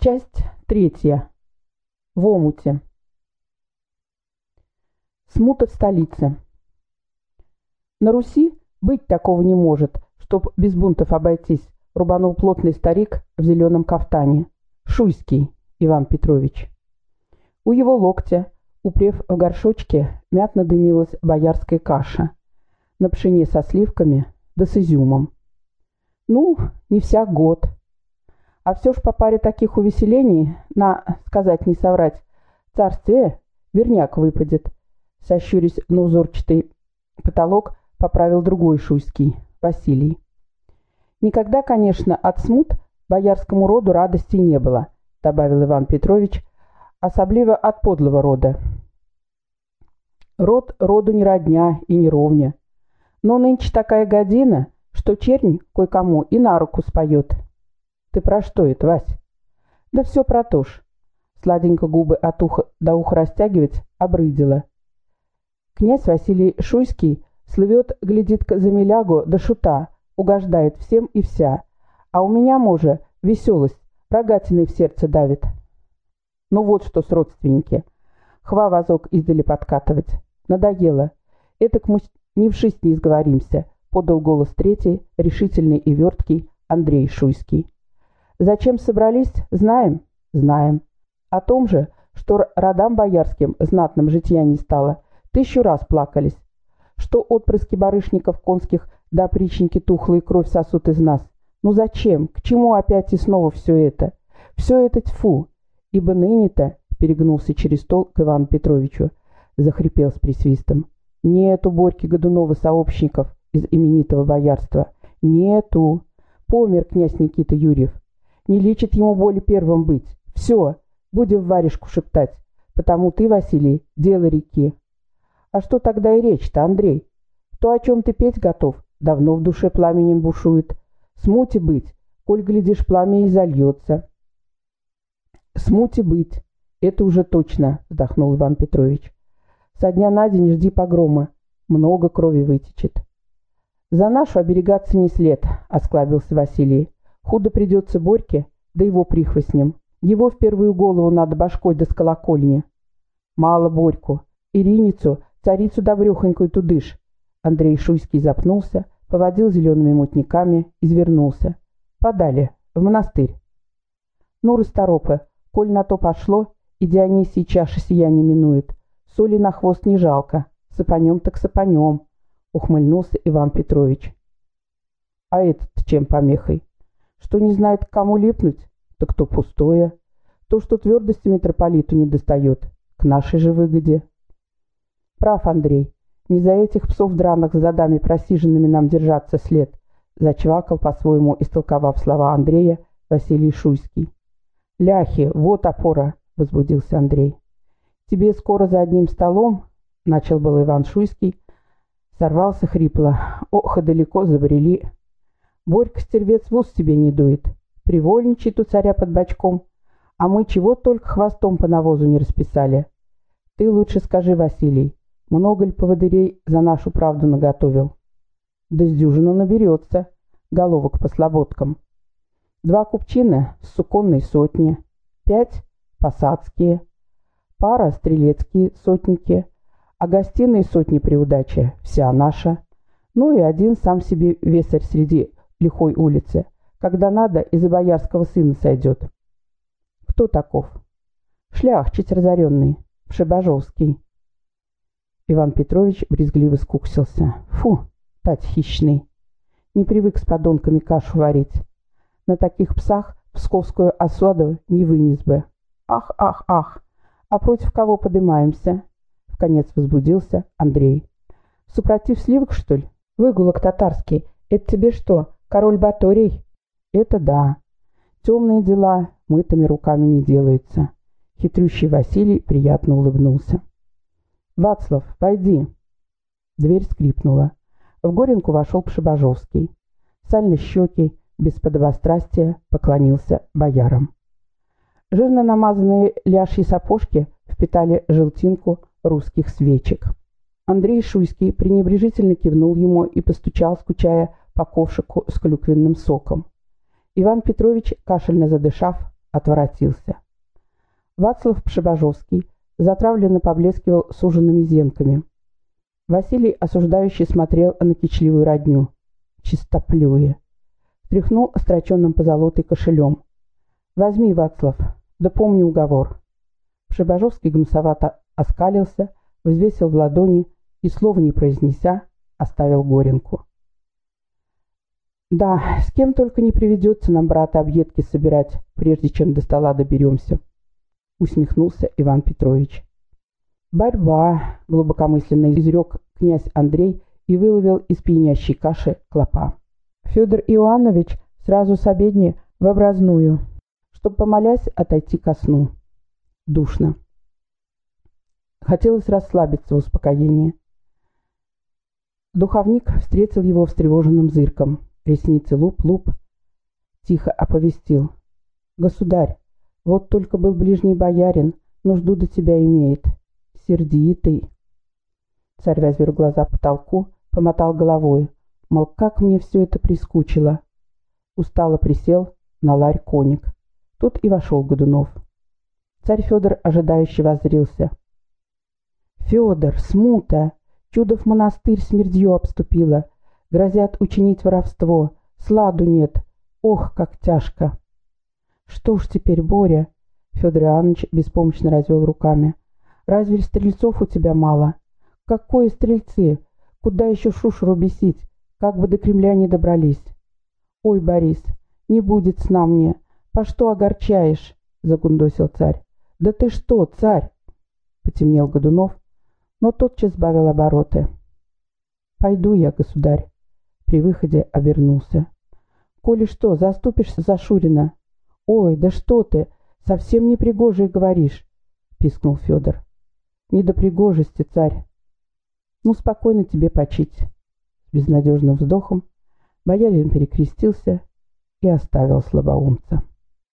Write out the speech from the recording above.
Часть третья. В омуте. Смута в. На Руси быть такого не может, чтоб без бунтов обойтись, рубанул плотный старик в зеленом кафтане. Шуйский Иван Петрович. У его локтя, упрев в горшочке, мятно дымилась боярская каша. На пшене со сливками да с изюмом. Ну, не всяк год. А все ж по паре таких увеселений, на, сказать не соврать, царствие, верняк выпадет. Сощурясь на узорчатый потолок, поправил другой шуйский, Василий. Никогда, конечно, от смут боярскому роду радости не было, добавил Иван Петрович, особливо от подлого рода. Род роду не родня и не ровня. Но нынче такая година, что чернь кое-кому и на руку споет. Ты про что это, Вась? Да все про то. Сладенько губы от уха до уха растягивать обрыдила. Князь Василий Шуйский слывет, глядит за милягу до шута, угождает всем и вся. А у меня, може, веселость, рогатиной в сердце давит. Ну вот что с родственники. Хва вазок издали подкатывать. Надоело. Этак мы не в шесть не сговоримся, подал голос третий, решительный и верткий, Андрей Шуйский. Зачем собрались, знаем? Знаем. О том же, что родам боярским знатным житья не стало, тысячу раз плакались. Что отпрыски барышников конских да опричники тухлые кровь сосут из нас. Ну зачем? К чему опять и снова все это? Все это тьфу. Ибо ныне-то, перегнулся через стол к Ивану Петровичу, захрипел с присвистом. Нету Борьки Годунова сообщников из именитого боярства. Нету. Помер князь Никита Юрьев. Не лечит ему боли первым быть. Все, будем варежку шептать. Потому ты, Василий, дело реки. А что тогда и речь-то, Андрей? То, о чем ты петь готов, давно в душе пламенем бушует. Смути быть, коль, глядишь, пламя и зальется. Смути быть, это уже точно, вздохнул Иван Петрович. Со дня на день жди погрома, много крови вытечет. За нашу оберегаться не след, осклабился Василий. Худо придется Борьке, да его прихвостням. Его в первую голову надо башкой до да колокольни. Мало Борьку. Ириницу, царицу добрехонькую тудыш. Андрей Шуйский запнулся, поводил зелеными мутниками, извернулся. Подали, в монастырь. Ну, расторопы, коль на то пошло, и Дионисий чаша сия не минует. Соли на хвост не жалко, сапанем так сапанем, ухмыльнулся Иван Петрович. А этот чем помехой? Что не знает, к кому липнуть, так то пустое. То, что твердости митрополиту не достает, к нашей же выгоде. Прав, Андрей, не за этих псов драных с задами просиженными нам держаться след, зачвакал по-своему, истолковав слова Андрея, Василий Шуйский. «Ляхи, вот опора!» — возбудился Андрей. «Тебе скоро за одним столом?» — начал был Иван Шуйский. Сорвался хрипло. «Ох, и далеко забрели!» Борька стервец в ус себе не дует. Привольничает у царя под бочком. А мы чего только хвостом по навозу не расписали. Ты лучше скажи, Василий, много ли поводырей за нашу правду наготовил? Да с дюжину наберется, головок по слободкам. Два купчины с суконной сотни, пять посадские, пара стрелецкие сотники, а гостиные сотни при удаче вся наша. Ну и один сам себе весарь среди лихой улице, когда надо, из-за боярского сына сойдет. Кто таков? Шляхчич разоренный, Пшебажовский. Иван Петрович брезгливо скуксился. Фу, тать хищный. Не привык с подонками кашу варить. На таких псах псковскую осаду не вынес бы. Ах, ах, ах. А против кого подымаемся? В конец возбудился Андрей. Супротив сливок, что ли? Выгулок татарский. Это тебе что, Король Баторий? Это да. Темные дела мытыми руками не делаются. Хитрющий Василий приятно улыбнулся. «Вацлав, пойди!» Дверь скрипнула. В Горенку вошел Пшебажовский. Сально-щекий, без подобострастия, поклонился боярам. Жирно намазанные ляжьи сапожки впитали желтинку русских свечек. Андрей Шуйский пренебрежительно кивнул ему и постучал, скучая, по ковшику с клюквенным соком. Иван Петрович, кашельно задышав, отворотился. Вацлав Пшебожовский затравленно поблескивал суженными зенками. Василий осуждающий смотрел на кичливую родню. Чистоплюе. Тряхнул остроченным позолотой кошелем. «Возьми, Вацлав, да помни уговор». Пшебожовский гнусовато оскалился, взвесил в ладони и, слова не произнеся, оставил Горенку. «Да, с кем только не приведется нам брата объедки собирать, прежде чем до стола доберемся», — усмехнулся Иван Петрович. «Борьба», — глубокомысленно изрек князь Андрей и выловил из пьянящей каши клопа. Федор Иоаннович сразу с обедни в образную, чтоб, помолясь, отойти ко сну. Душно. Хотелось расслабиться в успокоении. Духовник встретил его встревоженным зырком. Ресницы луп-луп. Тихо оповестил. «Государь, вот только был ближний боярин, нужду до тебя имеет. Сердитый». Царь возвер глаза потолку, помотал головой. Мол, как мне все это прискучило. Устало присел на ларь коник. Тут и вошел Годунов. Царь Федор ожидающе воззрился. «Федор, смута! Чудов монастырь смердью обступила. Грозят учинить воровство. Сладу нет. Ох, как тяжко. Что ж теперь, Боря? Федор Иоаннович беспомощно развел руками. Разве стрельцов у тебя мало? Какое стрельцы? Куда еще шушеру бесить? Как бы до Кремля не добрались. Ой, Борис, не будет сна мне. По что огорчаешь? Загундосил царь. Да ты что, царь? Потемнел Годунов, но тотчас сбавил обороты. Пойду я, государь при выходе обернулся. «Коли что, заступишься за Шурина?» «Ой, да что ты! Совсем непригожий говоришь!» — пискнул Федор. «Не до пригожести, царь!» «Ну, спокойно тебе почить!» С безнадежным вздохом боярин перекрестился и оставил слабоумца.